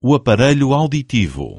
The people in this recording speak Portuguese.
o aparelho auditivo.